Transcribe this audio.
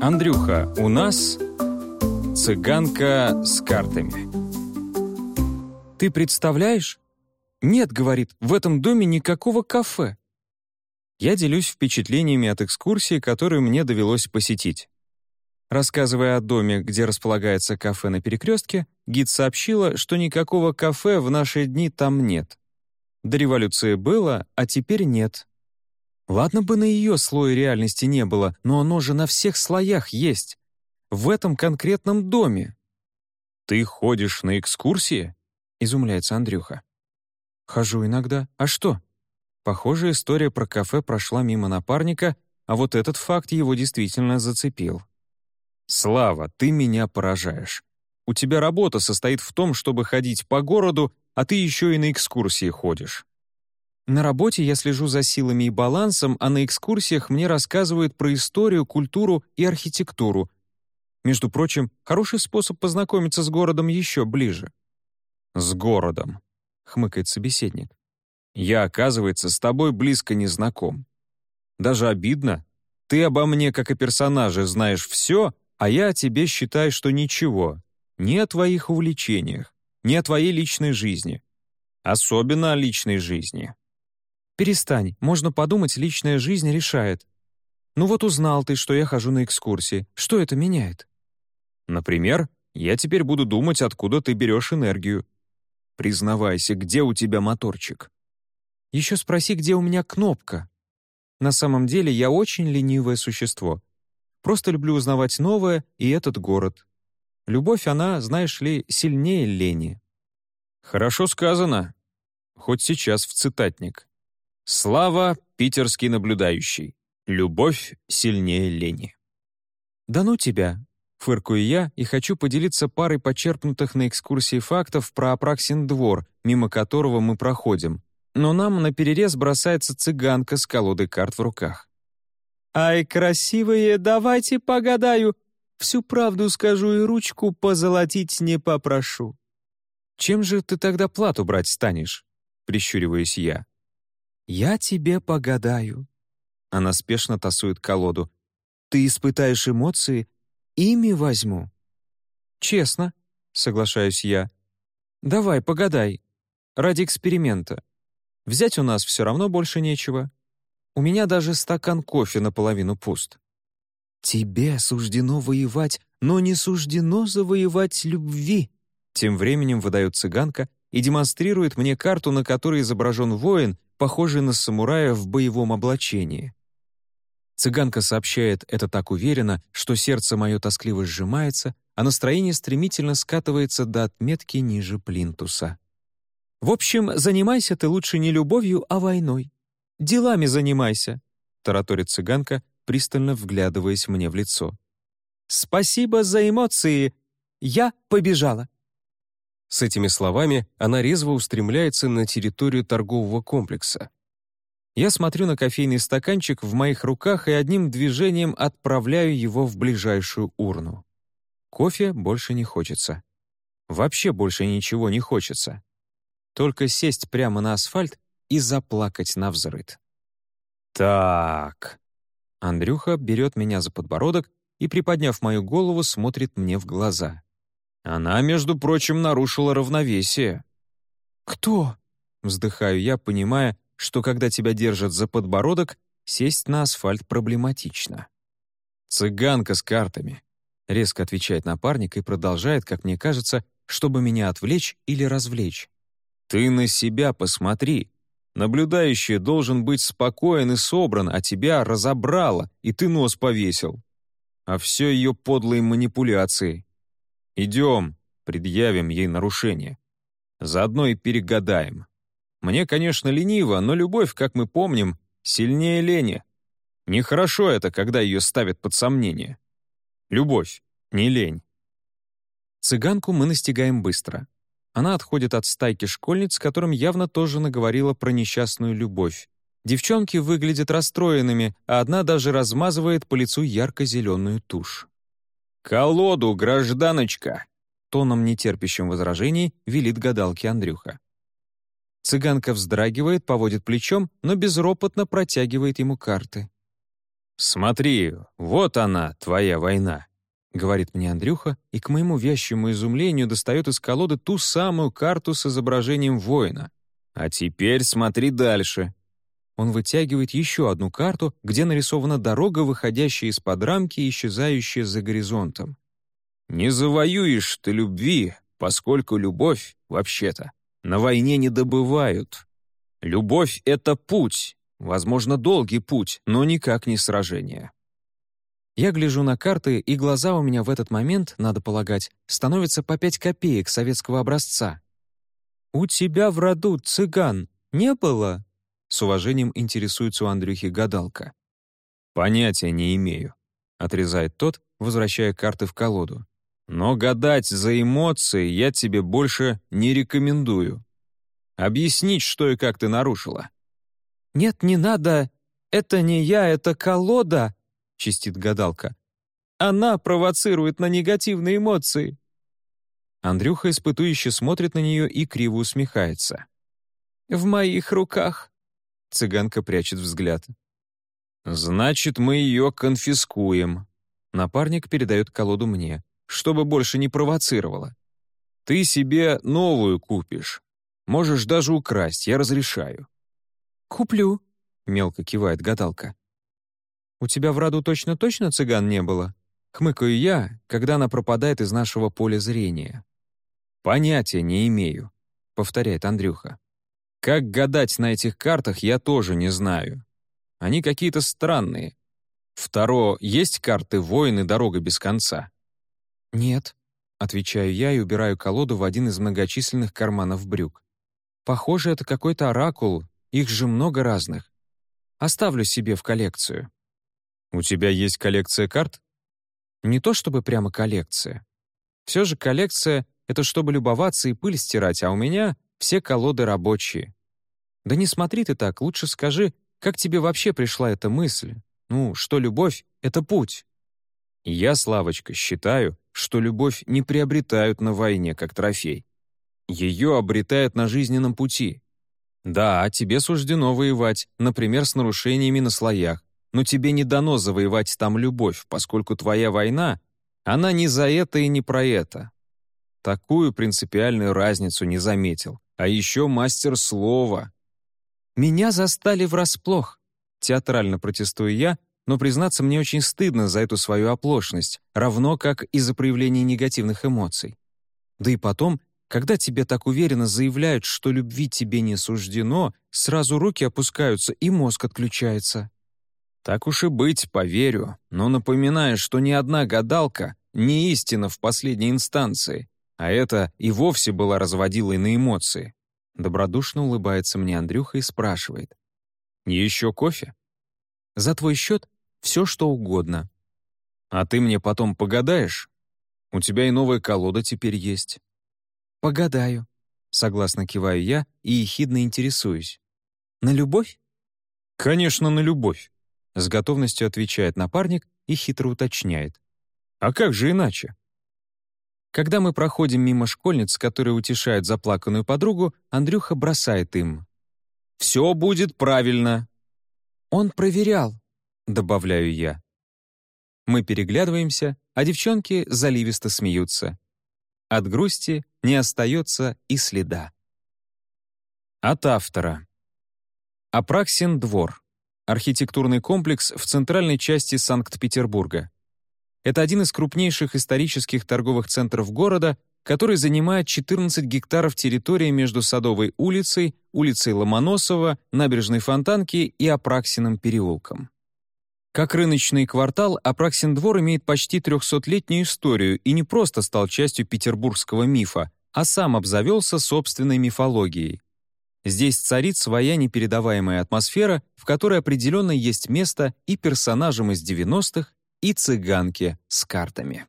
Андрюха, у нас цыганка с картами. Ты представляешь? Нет, говорит, в этом доме никакого кафе. Я делюсь впечатлениями от экскурсии, которую мне довелось посетить. Рассказывая о доме, где располагается кафе на перекрестке, гид сообщила, что никакого кафе в наши дни там нет. До революции было, а теперь нет. Ладно бы на ее слое реальности не было, но оно же на всех слоях есть. В этом конкретном доме. «Ты ходишь на экскурсии?» — изумляется Андрюха. «Хожу иногда. А что?» Похожая история про кафе прошла мимо напарника, а вот этот факт его действительно зацепил. «Слава, ты меня поражаешь. У тебя работа состоит в том, чтобы ходить по городу, а ты еще и на экскурсии ходишь. На работе я слежу за силами и балансом, а на экскурсиях мне рассказывают про историю, культуру и архитектуру. Между прочим, хороший способ познакомиться с городом еще ближе. «С городом», — хмыкает собеседник. «Я, оказывается, с тобой близко не знаком. Даже обидно. Ты обо мне, как о персонаже, знаешь все, а я о тебе считаю, что ничего. Ни о твоих увлечениях, ни о твоей личной жизни. Особенно о личной жизни. «Перестань, можно подумать, личная жизнь решает. Ну вот узнал ты, что я хожу на экскурсии. Что это меняет?» «Например, я теперь буду думать, откуда ты берешь энергию. Признавайся, где у тебя моторчик?» «Еще спроси, где у меня кнопка. На самом деле я очень ленивое существо. Просто люблю узнавать новое и этот город. Любовь, она, знаешь ли, сильнее лени». «Хорошо сказано. Хоть сейчас в цитатник. Слава — питерский наблюдающий. Любовь сильнее лени. «Да ну тебя!» — фыркую я и хочу поделиться парой почерпнутых на экскурсии фактов про Апраксин двор, мимо которого мы проходим. Но нам на перерез бросается цыганка с колодой карт в руках. «Ай, красивые, давайте погадаю. Всю правду скажу и ручку позолотить не попрошу». «Чем же ты тогда плату брать станешь?» — прищуриваюсь я. «Я тебе погадаю». Она спешно тасует колоду. «Ты испытаешь эмоции, ими возьму». «Честно», — соглашаюсь я. «Давай, погадай. Ради эксперимента. Взять у нас все равно больше нечего. У меня даже стакан кофе наполовину пуст». «Тебе суждено воевать, но не суждено завоевать любви», тем временем выдает цыганка и демонстрирует мне карту, на которой изображен воин, похожий на самурая в боевом облачении. Цыганка сообщает это так уверенно, что сердце мое тоскливо сжимается, а настроение стремительно скатывается до отметки ниже плинтуса. «В общем, занимайся ты лучше не любовью, а войной. Делами занимайся», — тараторит цыганка, пристально вглядываясь мне в лицо. «Спасибо за эмоции. Я побежала». С этими словами она резво устремляется на территорию торгового комплекса. Я смотрю на кофейный стаканчик в моих руках и одним движением отправляю его в ближайшую урну. Кофе больше не хочется. Вообще больше ничего не хочется. Только сесть прямо на асфальт и заплакать на взрыд. «Так...» Андрюха берет меня за подбородок и, приподняв мою голову, смотрит мне в глаза. Она, между прочим, нарушила равновесие. «Кто?» — вздыхаю я, понимая, что когда тебя держат за подбородок, сесть на асфальт проблематично. «Цыганка с картами», — резко отвечает напарник и продолжает, как мне кажется, чтобы меня отвлечь или развлечь. «Ты на себя посмотри. Наблюдающий должен быть спокоен и собран, а тебя разобрало, и ты нос повесил. А все ее подлые манипуляции. Идем, предъявим ей нарушение. Заодно и перегадаем. Мне, конечно, лениво, но любовь, как мы помним, сильнее лени. Нехорошо это, когда ее ставят под сомнение. Любовь, не лень. Цыганку мы настигаем быстро. Она отходит от стайки школьниц, которым явно тоже наговорила про несчастную любовь. Девчонки выглядят расстроенными, а одна даже размазывает по лицу ярко-зеленую тушь. «Колоду, гражданочка!» Тоном, нетерпящим возражений, велит гадалке Андрюха. Цыганка вздрагивает, поводит плечом, но безропотно протягивает ему карты. «Смотри, вот она, твоя война», — говорит мне Андрюха, и к моему вящему изумлению достает из колоды ту самую карту с изображением воина. «А теперь смотри дальше». Он вытягивает еще одну карту, где нарисована дорога, выходящая из-под рамки и исчезающая за горизонтом. «Не завоюешь ты любви, поскольку любовь, вообще-то, на войне не добывают. Любовь — это путь, возможно, долгий путь, но никак не сражение». Я гляжу на карты, и глаза у меня в этот момент, надо полагать, становятся по пять копеек советского образца. «У тебя в роду цыган не было?» С уважением интересуется у Андрюхи гадалка. «Понятия не имею», — отрезает тот, возвращая карты в колоду. Но гадать за эмоции я тебе больше не рекомендую. Объяснить, что и как ты нарушила». «Нет, не надо. Это не я, это колода», — чистит гадалка. «Она провоцирует на негативные эмоции». Андрюха испытующе смотрит на нее и криво усмехается. «В моих руках», — цыганка прячет взгляд. «Значит, мы ее конфискуем». Напарник передает колоду мне чтобы больше не провоцировала. Ты себе новую купишь. Можешь даже украсть, я разрешаю». «Куплю», — мелко кивает гадалка. «У тебя в роду точно-точно цыган не было?» Хмыкаю я, когда она пропадает из нашего поля зрения. «Понятия не имею», — повторяет Андрюха. «Как гадать на этих картах, я тоже не знаю. Они какие-то странные. Второ, есть карты «Воины. Дорога без конца». «Нет», — отвечаю я и убираю колоду в один из многочисленных карманов брюк. «Похоже, это какой-то оракул, их же много разных. Оставлю себе в коллекцию». «У тебя есть коллекция карт?» «Не то чтобы прямо коллекция. Все же коллекция — это чтобы любоваться и пыль стирать, а у меня все колоды рабочие. Да не смотри ты так, лучше скажи, как тебе вообще пришла эта мысль? Ну, что любовь — это путь». Я, Славочка, считаю, что любовь не приобретают на войне как трофей. Ее обретают на жизненном пути. Да, тебе суждено воевать, например, с нарушениями на слоях, но тебе не дано завоевать там любовь, поскольку твоя война, она не за это и не про это. Такую принципиальную разницу не заметил. А еще мастер слова. «Меня застали врасплох», — театрально протестую я, но, признаться, мне очень стыдно за эту свою оплошность, равно как и за проявление негативных эмоций. Да и потом, когда тебе так уверенно заявляют, что любви тебе не суждено, сразу руки опускаются и мозг отключается. Так уж и быть, поверю, но напоминаю, что ни одна гадалка не истина в последней инстанции, а это и вовсе была разводилой на эмоции. Добродушно улыбается мне Андрюха и спрашивает. «Еще кофе?» «За твой счет все, что угодно. А ты мне потом погадаешь? У тебя и новая колода теперь есть. Погадаю. Согласно киваю я и ехидно интересуюсь. На любовь? Конечно, на любовь. С готовностью отвечает напарник и хитро уточняет. А как же иначе? Когда мы проходим мимо школьниц, которые утешают заплаканную подругу, Андрюха бросает им. «Все будет правильно». «Он проверял», — добавляю я. Мы переглядываемся, а девчонки заливисто смеются. От грусти не остается и следа. От автора. Апраксин двор. Архитектурный комплекс в центральной части Санкт-Петербурга. Это один из крупнейших исторических торговых центров города, который занимает 14 гектаров территории между Садовой улицей, улицей Ломоносова, Набережной Фонтанки и Апраксиным переулком. Как рыночный квартал, Апраксин двор имеет почти 300-летнюю историю и не просто стал частью петербургского мифа, а сам обзавелся собственной мифологией. Здесь царит своя непередаваемая атмосфера, в которой определенно есть место и персонажам из 90-х, и цыганке с картами.